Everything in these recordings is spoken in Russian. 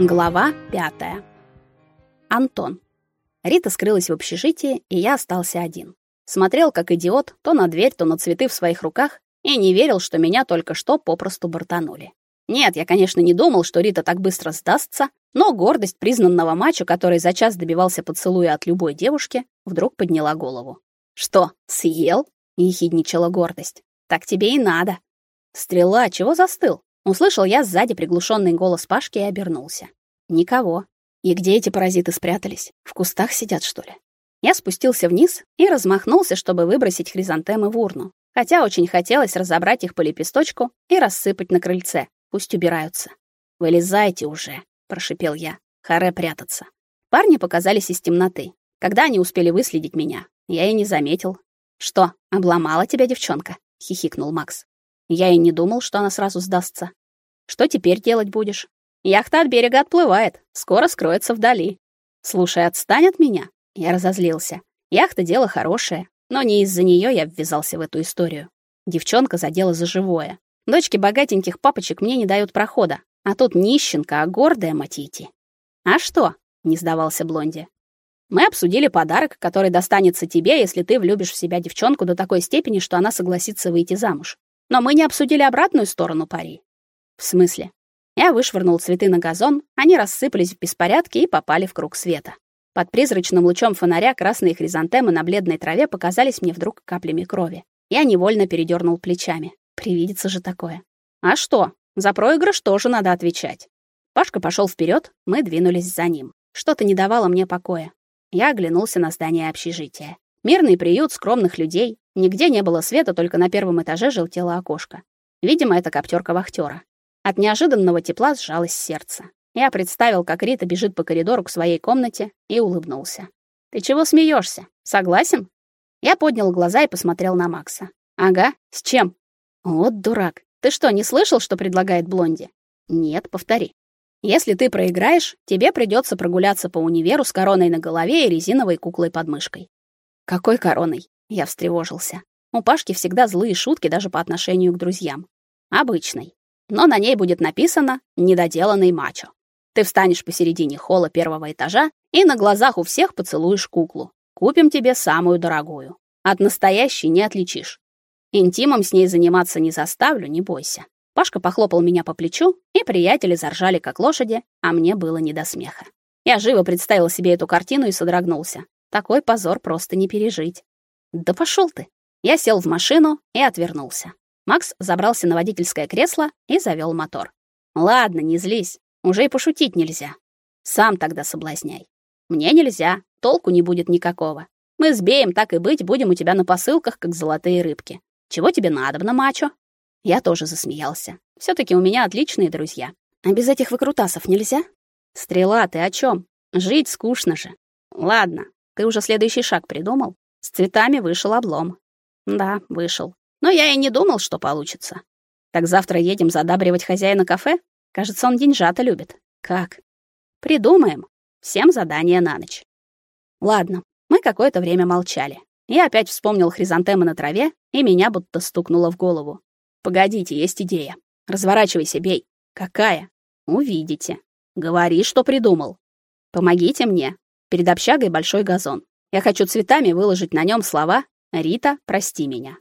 Глава пятая. Антон. Рита скрылась в общежитии, и я остался один. Смотрел как идиот то на дверь, то на цветы в своих руках и не верил, что меня только что попросту бортанули. Нет, я, конечно, не думал, что Рита так быстро сдастся, но гордость признанного мачо, который за час добивался поцелуя от любой девушки, вдруг подняла голову. «Что, съел?» — ехидничала гордость. «Так тебе и надо». «Стрела, чего застыл?» Услышал я сзади приглушенный голос Пашки и обернулся. Никого. И где эти паразиты спрятались? В кустах сидят, что ли? Я спустился вниз и размахнулся, чтобы выбросить хризантемы в урну. Хотя очень хотелось разобрать их по лепесточку и рассыпать на крыльце. Пусть убираются. «Вылезайте уже», — прошипел я. Харе прятаться. Парни показались из темноты. Когда они успели выследить меня, я и не заметил. «Что, обломала тебя девчонка?» — хихикнул Макс. Я и не думал, что она сразу сдастся. Что теперь делать будешь? Яхта от берега отплывает, скоро скроется вдали. Слушай, отстань от меня. Я разозлился. Яхта дело хорошее, но не из-за нее я ввязался в эту историю. Девчонка задела за живое. Дочки богатеньких папочек мне не дают прохода, а тут нищенка, а гордая матити. А что? Не сдавался Блонди. Мы обсудили подарок, который достанется тебе, если ты влюбишь в себя девчонку до такой степени, что она согласится выйти замуж. Но мы не обсудили обратную сторону пари. В смысле? Я вышвырнул цветы на газон, они рассыпались в беспорядке и попали в круг света. Под призрачным лучом фонаря красные хризантемы на бледной траве показались мне вдруг каплями крови. Я невольно передернул плечами. Привидится же такое. А что? За проигрыш тоже надо отвечать. Пашка пошел вперед, мы двинулись за ним. Что-то не давало мне покоя. Я оглянулся на здание общежития. Мирный приют скромных людей, Нигде не было света, только на первом этаже желтело окошко. Видимо, это коптерка вахтера. От неожиданного тепла сжалось сердце. Я представил, как Рита бежит по коридору к своей комнате и улыбнулся. Ты чего смеешься? Согласен? Я поднял глаза и посмотрел на Макса. Ага, с чем? Вот дурак. Ты что, не слышал, что предлагает Блонди? Нет, повтори. Если ты проиграешь, тебе придется прогуляться по универу с короной на голове и резиновой куклой под мышкой. Какой короной? Я встревожился. У Пашки всегда злые шутки даже по отношению к друзьям. Обычный. Но на ней будет написано «Недоделанный мачо». Ты встанешь посередине холла первого этажа и на глазах у всех поцелуешь куклу. Купим тебе самую дорогую. От настоящей не отличишь. Интимом с ней заниматься не заставлю, не бойся. Пашка похлопал меня по плечу, и приятели заржали как лошади, а мне было не до смеха. Я живо представил себе эту картину и содрогнулся. Такой позор просто не пережить. Да пошел ты. Я сел в машину и отвернулся. Макс забрался на водительское кресло и завел мотор. Ладно, не злись. Уже и пошутить нельзя. Сам тогда соблазняй. Мне нельзя, толку не будет никакого. Мы с Беем, так и быть, будем у тебя на посылках, как золотые рыбки. Чего тебе надобно, мачо? Я тоже засмеялся. все таки у меня отличные друзья. А без этих выкрутасов нельзя? Стрела, ты о чем? Жить скучно же. Ладно, ты уже следующий шаг придумал? С цветами вышел облом. Да, вышел. Но я и не думал, что получится. Так завтра едем задабривать хозяина кафе? Кажется, он деньжата любит. Как? Придумаем. Всем задание на ночь. Ладно, мы какое-то время молчали. Я опять вспомнил хризантемы на траве, и меня будто стукнуло в голову. Погодите, есть идея. Разворачивайся, бей. Какая? Увидите. Говори, что придумал. Помогите мне. Перед общагой большой газон. Я хочу цветами выложить на нем слова «Рита, прости меня».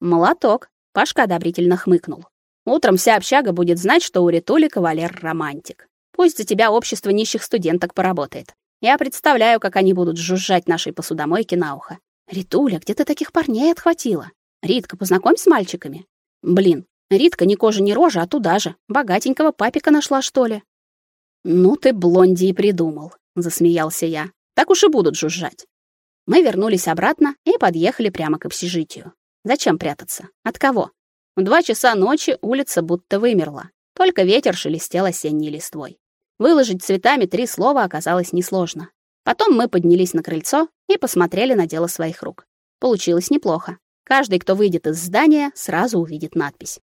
Молоток. Пашка одобрительно хмыкнул. Утром вся общага будет знать, что у Ритули кавалер-романтик. Пусть за тебя общество нищих студенток поработает. Я представляю, как они будут жужжать нашей посудомойке на ухо. Ритуля, где ты таких парней отхватила? Ритка, познакомь с мальчиками. Блин, Ритка ни кожи, ни рожа, а туда же. Богатенького папика нашла, что ли? Ну ты блонди и придумал, засмеялся я. Так уж и будут жужжать. Мы вернулись обратно и подъехали прямо к общежитию. Зачем прятаться? От кого? В два часа ночи улица будто вымерла. Только ветер шелестел осенней листвой. Выложить цветами три слова оказалось несложно. Потом мы поднялись на крыльцо и посмотрели на дело своих рук. Получилось неплохо. Каждый, кто выйдет из здания, сразу увидит надпись.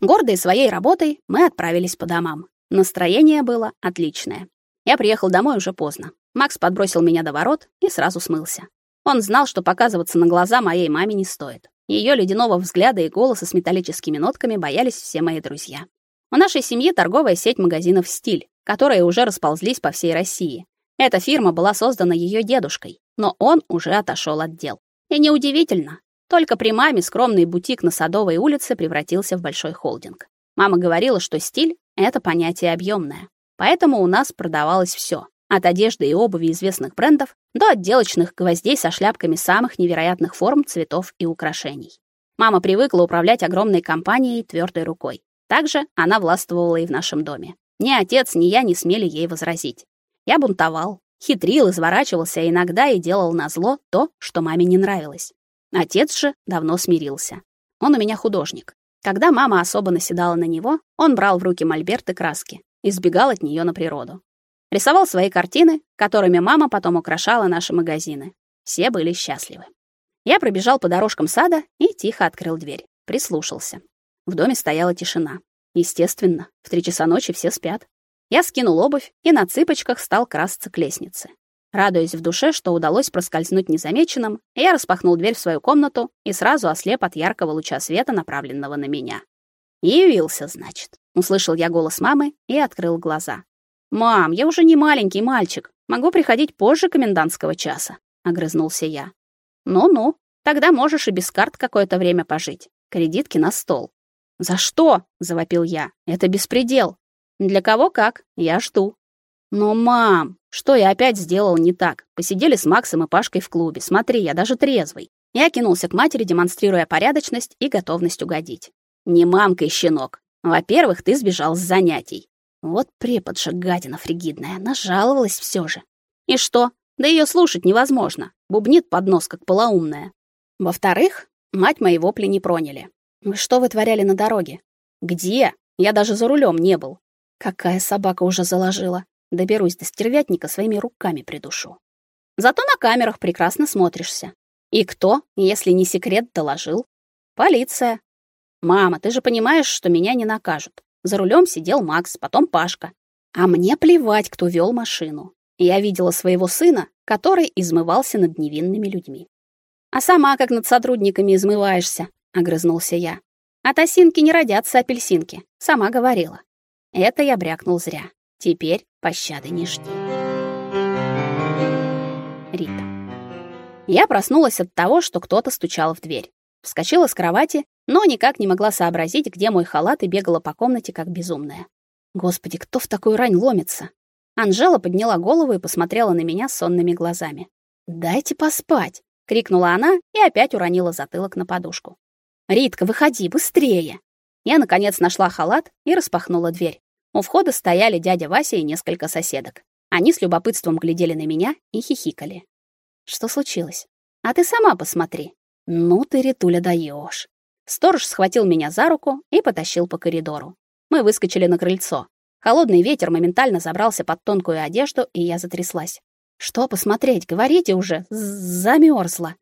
Гордые своей работой, мы отправились по домам. Настроение было отличное. Я приехал домой уже поздно. Макс подбросил меня до ворот и сразу смылся. Он знал, что показываться на глаза моей маме не стоит. Ее ледяного взгляда и голоса с металлическими нотками боялись все мои друзья. У нашей семьи торговая сеть магазинов «Стиль», которые уже расползлись по всей России. Эта фирма была создана ее дедушкой, но он уже отошел от дел. И неудивительно, только при маме скромный бутик на Садовой улице превратился в большой холдинг. Мама говорила, что стиль это понятие объемное, поэтому у нас продавалось все, от одежды и обуви известных брендов до отделочных гвоздей со шляпками самых невероятных форм, цветов и украшений. Мама привыкла управлять огромной компанией твердой рукой. Также она властвовала и в нашем доме. Ни отец, ни я не смели ей возразить. Я бунтовал, хитрил, изворачивался иногда и делал назло то, что маме не нравилось. Отец же давно смирился. Он у меня художник. Когда мама особо наседала на него, он брал в руки мольберт и краски и сбегал от нее на природу. Рисовал свои картины, которыми мама потом украшала наши магазины. Все были счастливы. Я пробежал по дорожкам сада и тихо открыл дверь. Прислушался. В доме стояла тишина. Естественно, в три часа ночи все спят. Я скинул обувь и на цыпочках стал красться к лестнице. Радуясь в душе, что удалось проскользнуть незамеченным, я распахнул дверь в свою комнату и сразу ослеп от яркого луча света, направленного на меня. «Явился, значит», — услышал я голос мамы и открыл глаза. «Мам, я уже не маленький мальчик. Могу приходить позже комендантского часа», — огрызнулся я. «Ну-ну, тогда можешь и без карт какое-то время пожить. Кредитки на стол». «За что?» — завопил я. «Это беспредел». «Для кого как, я жду». «Но, мам, что я опять сделал не так? Посидели с Максом и Пашкой в клубе. Смотри, я даже трезвый». Я кинулся к матери, демонстрируя порядочность и готовность угодить. «Не мамка и щенок. Во-первых, ты сбежал с занятий. Вот препод же гадина фригидная, нажаловалась все же. И что? Да ее слушать невозможно. Бубнит под нос, как полоумная. Во-вторых, мать мои вопли не проняли. Вы что вытворяли на дороге? Где? Я даже за рулем не был. Какая собака уже заложила. Доберусь до стервятника своими руками придушу. Зато на камерах прекрасно смотришься. И кто, если не секрет, доложил? Полиция. Мама, ты же понимаешь, что меня не накажут. За рулем сидел Макс, потом Пашка. А мне плевать, кто вел машину. Я видела своего сына, который измывался над невинными людьми. А сама как над сотрудниками измываешься, огрызнулся я. От осинки не родятся апельсинки, сама говорила. Это я брякнул зря. Теперь пощады не жди. Рита. Я проснулась от того, что кто-то стучал в дверь. Вскочила с кровати, но никак не могла сообразить, где мой халат, и бегала по комнате как безумная. Господи, кто в такую рань ломится? Анжела подняла голову и посмотрела на меня сонными глазами. "Дайте поспать", крикнула она и опять уронила затылок на подушку. "Ритка, выходи быстрее". Я наконец нашла халат и распахнула дверь. У входа стояли дядя Вася и несколько соседок. Они с любопытством глядели на меня и хихикали. Что случилось? А ты сама посмотри. Ну ты, Ритуля, даешь. Сторож схватил меня за руку и потащил по коридору. Мы выскочили на крыльцо. Холодный ветер моментально забрался под тонкую одежду, и я затряслась. Что посмотреть, говорите уже, замерзла.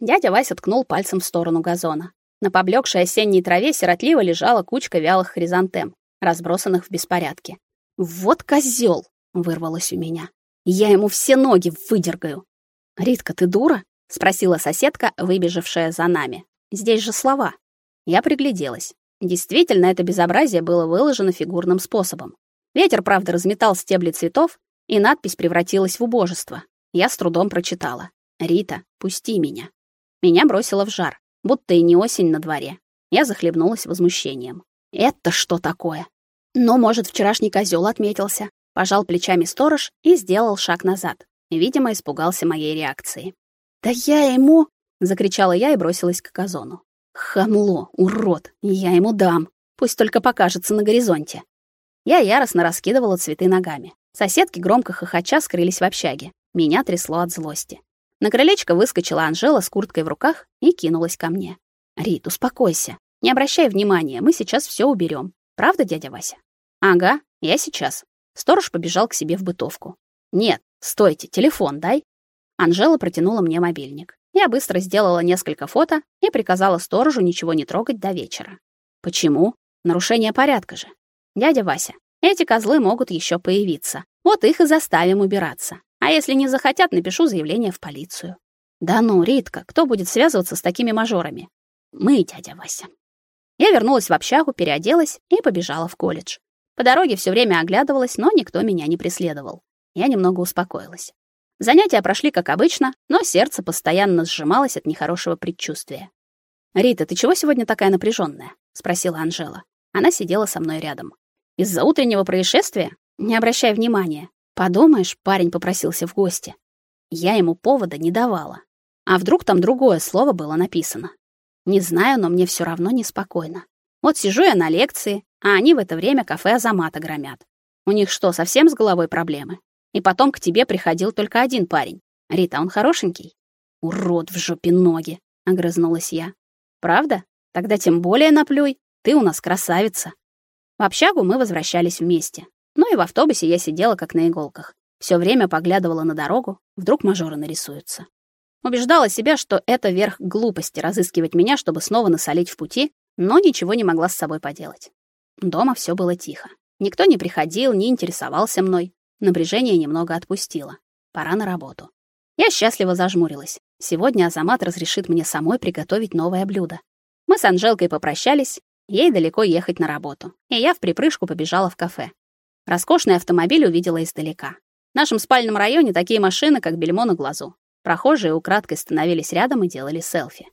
Дядя Вася ткнул пальцем в сторону газона. На поблекшей осенней траве сиротливо лежала кучка вялых хризантем, разбросанных в беспорядке. Вот козел, вырвалось у меня. Я ему все ноги выдергаю. Ритка, ты дура? спросила соседка, выбежавшая за нами. Здесь же слова. Я пригляделась. Действительно, это безобразие было выложено фигурным способом. Ветер, правда, разметал стебли цветов, и надпись превратилась в убожество. Я с трудом прочитала: "Рита, пусти меня". Меня бросило в жар, будто и не осень на дворе. Я захлебнулась возмущением. Это что такое? Но, может, вчерашний козел отметился. Пожал плечами сторож и сделал шаг назад. Видимо, испугался моей реакции. "Да я ему!" закричала я и бросилась к казону. Хамло, урод, я ему дам. Пусть только покажется на горизонте. Я яростно раскидывала цветы ногами. Соседки громко хохоча скрылись в общаге. Меня трясло от злости. На крылечко выскочила Анжела с курткой в руках и кинулась ко мне. «Рит, успокойся. Не обращай внимания, мы сейчас все уберем. Правда, дядя Вася?» «Ага, я сейчас». Сторож побежал к себе в бытовку. «Нет, стойте, телефон дай». Анжела протянула мне мобильник. Я быстро сделала несколько фото и приказала сторожу ничего не трогать до вечера. Почему? Нарушение порядка же. Дядя Вася, эти козлы могут еще появиться. Вот их и заставим убираться. А если не захотят, напишу заявление в полицию. Да ну, Ритка, кто будет связываться с такими мажорами? Мы, дядя Вася. Я вернулась в общагу, переоделась и побежала в колледж. По дороге все время оглядывалась, но никто меня не преследовал. Я немного успокоилась. Занятия прошли как обычно, но сердце постоянно сжималось от нехорошего предчувствия. «Рита, ты чего сегодня такая напряженная? спросила Анжела. Она сидела со мной рядом. «Из-за утреннего происшествия? Не обращай внимания. Подумаешь, парень попросился в гости. Я ему повода не давала. А вдруг там другое слово было написано? Не знаю, но мне все равно неспокойно. Вот сижу я на лекции, а они в это время кафе Азамата громят. У них что, совсем с головой проблемы? И потом к тебе приходил только один парень. Рита, он хорошенький? Урод в жопе ноги, огрызнулась я. Правда? Тогда тем более наплюй. Ты у нас красавица. В общагу мы возвращались вместе. Ну и в автобусе я сидела как на иголках. Все время поглядывала на дорогу, вдруг мажоры нарисуются. Убеждала себя, что это верх глупости разыскивать меня, чтобы снова насолить в пути, но ничего не могла с собой поделать. Дома все было тихо. Никто не приходил, не интересовался мной. Напряжение немного отпустило. Пора на работу. Я счастливо зажмурилась. Сегодня Азамат разрешит мне самой приготовить новое блюдо. Мы с Анжелкой попрощались, ей далеко ехать на работу, и я в припрыжку побежала в кафе. Роскошный автомобиль увидела издалека. В нашем спальном районе такие машины, как бельмо на глазу. Прохожие украдкой становились рядом и делали селфи.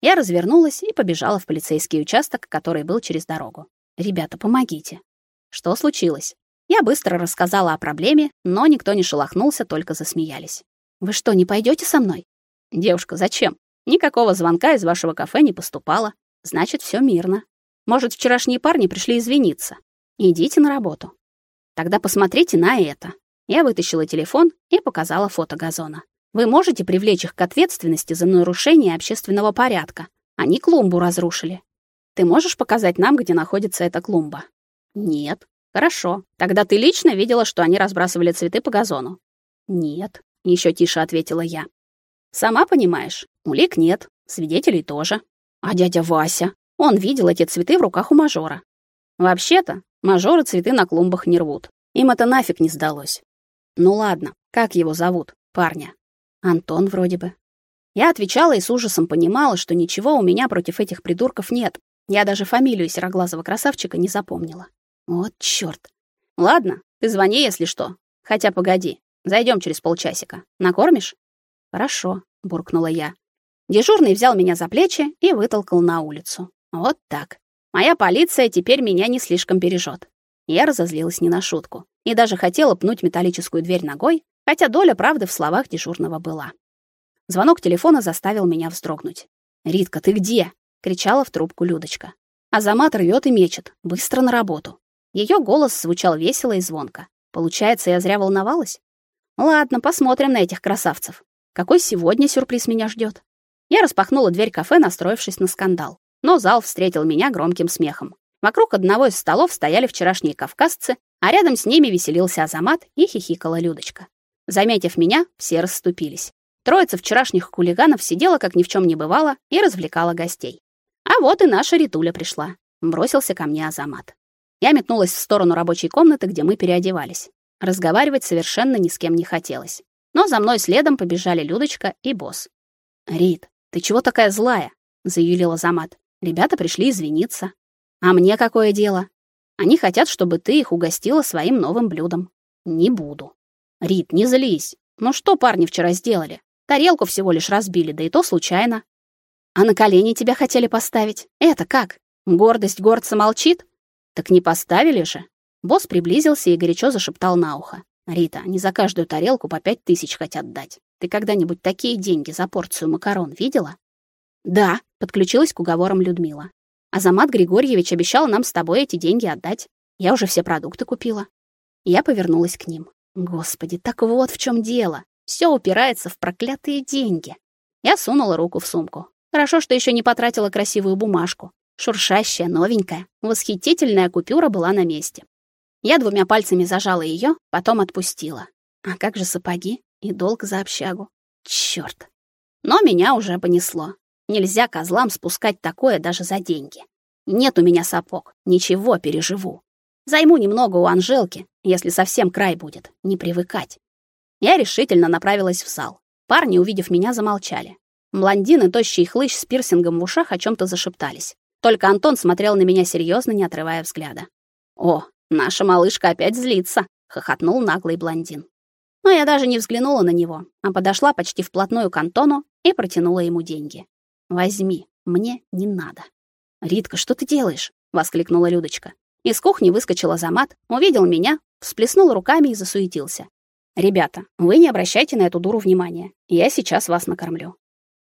Я развернулась и побежала в полицейский участок, который был через дорогу. «Ребята, помогите». Что случилось? Я быстро рассказала о проблеме, но никто не шелохнулся, только засмеялись. Вы что, не пойдете со мной? Девушка, зачем? Никакого звонка из вашего кафе не поступало. Значит, все мирно. Может, вчерашние парни пришли извиниться. Идите на работу. Тогда посмотрите на это. Я вытащила телефон и показала фото газона. Вы можете привлечь их к ответственности за нарушение общественного порядка. Они клумбу разрушили. Ты можешь показать нам, где находится эта клумба? Нет. Хорошо. Тогда ты лично видела, что они разбрасывали цветы по газону? Нет, еще тише ответила я. Сама понимаешь, улик нет, свидетелей тоже. А дядя Вася, он видел эти цветы в руках у мажора. Вообще-то, мажоры цветы на клумбах не рвут. Им это нафиг не сдалось. Ну ладно, как его зовут, парня? Антон вроде бы. Я отвечала и с ужасом понимала, что ничего у меня против этих придурков нет. Я даже фамилию сероглазого красавчика не запомнила. Вот чёрт. Ладно, ты звони, если что. Хотя погоди, зайдем через полчасика. Накормишь? Хорошо, буркнула я. Дежурный взял меня за плечи и вытолкал на улицу. Вот так. Моя полиция теперь меня не слишком бережет. Я разозлилась не на шутку и даже хотела пнуть металлическую дверь ногой, хотя доля правды в словах дежурного была. Звонок телефона заставил меня вздрогнуть. «Ритка, ты где?» — кричала в трубку Людочка. Азамат рвет и мечет. Быстро на работу. Ее голос звучал весело и звонко. Получается, я зря волновалась? Ладно, посмотрим на этих красавцев. Какой сегодня сюрприз меня ждет? Я распахнула дверь кафе, настроившись на скандал. Но зал встретил меня громким смехом. Вокруг одного из столов стояли вчерашние кавказцы, а рядом с ними веселился Азамат и хихикала Людочка. Заметив меня, все расступились. Троица вчерашних хулиганов сидела, как ни в чем не бывало, и развлекала гостей. А вот и наша Ритуля пришла. Бросился ко мне Азамат. Я метнулась в сторону рабочей комнаты, где мы переодевались. Разговаривать совершенно ни с кем не хотелось. Но за мной следом побежали Людочка и босс. «Рит, ты чего такая злая?» — заюлила Замат. «Ребята пришли извиниться. А мне какое дело? Они хотят, чтобы ты их угостила своим новым блюдом. Не буду. Рит, не злись. Ну что парни вчера сделали? Тарелку всего лишь разбили, да и то случайно. А на колени тебя хотели поставить. Это как? Гордость гордца молчит? Так не поставили же? Босс приблизился и горячо зашептал на ухо. Рита, они за каждую тарелку по пять тысяч хотят дать. Ты когда-нибудь такие деньги за порцию макарон видела? Да, подключилась к уговорам Людмила. Азамат Григорьевич обещал нам с тобой эти деньги отдать. Я уже все продукты купила. Я повернулась к ним. Господи, так вот в чем дело. Все упирается в проклятые деньги. Я сунула руку в сумку. Хорошо, что еще не потратила красивую бумажку. Шуршащая, новенькая, восхитительная купюра была на месте. Я двумя пальцами зажала ее, потом отпустила. А как же сапоги и долг за общагу? Чёрт. Но меня уже понесло. Нельзя козлам спускать такое даже за деньги. Нет у меня сапог, ничего, переживу. Займу немного у Анжелки, если совсем край будет, не привыкать. Я решительно направилась в зал. Парни, увидев меня, замолчали. Блондин и тощий хлыщ с пирсингом в ушах о чем то зашептались. Только Антон смотрел на меня серьезно, не отрывая взгляда. О, Наша малышка опять злится, хохотнул наглый блондин. Но я даже не взглянула на него, а подошла почти вплотную к Антону и протянула ему деньги. Возьми, мне не надо. Ритка, что ты делаешь? воскликнула Людочка. Из кухни выскочила Замат, увидел меня, всплеснул руками и засуетился. Ребята, вы не обращайте на эту дуру внимания. Я сейчас вас накормлю.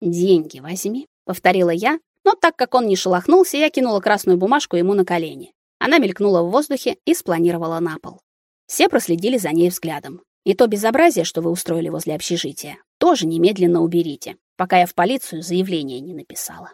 Деньги возьми, повторила я, но так как он не шелохнулся, я кинула красную бумажку ему на колени. Она мелькнула в воздухе и спланировала на пол. Все проследили за ней взглядом. И то безобразие, что вы устроили возле общежития, тоже немедленно уберите, пока я в полицию заявление не написала.